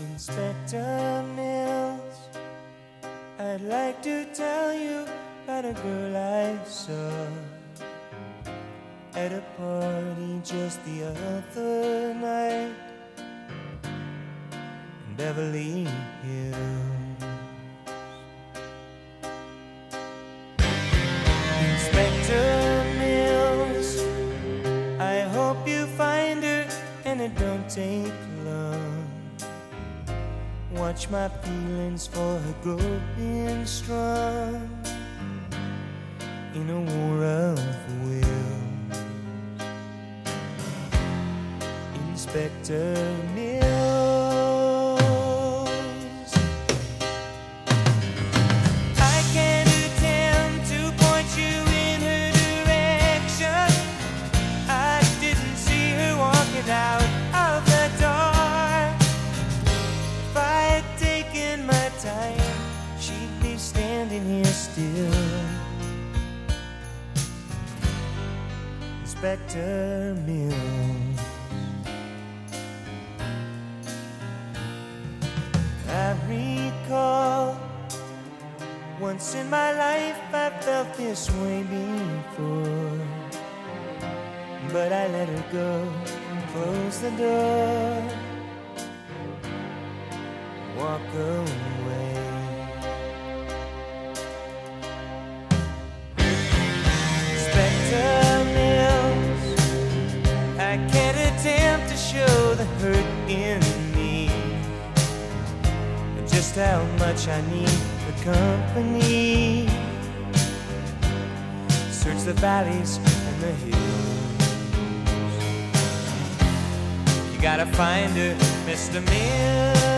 Inspector Mills, I'd like to tell you about a girl I saw at a party just the other night in Beverly Hills. Watch my feelings for her growing strong in a war of will. Inspector standing here still. Inspector Mills. I recall once in my life I felt this way before. But I let her go, close the door, walk away. Show the hurt in me. Just how much I need the company. Search the valleys and the hills. You gotta find her, Mr. Mills.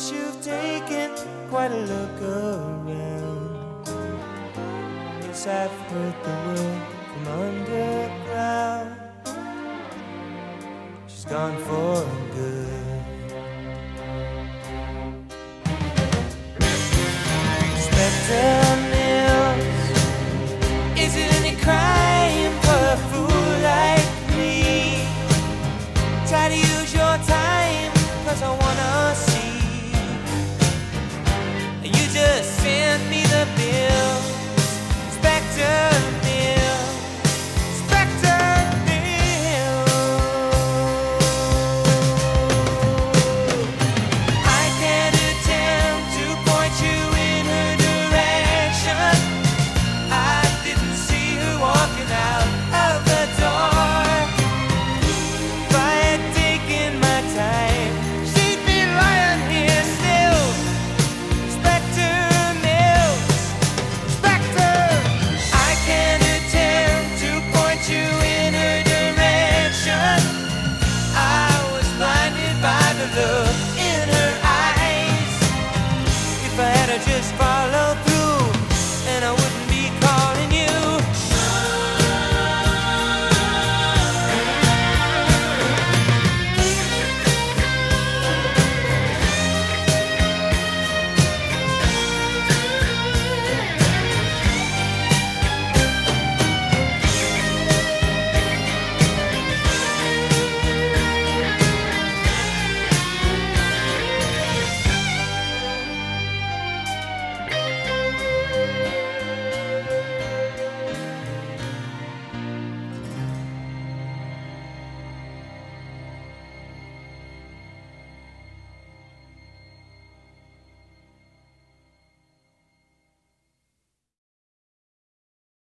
Guess you've taken quite a look around. Yes, I've heard the word from underground. She's gone for my love.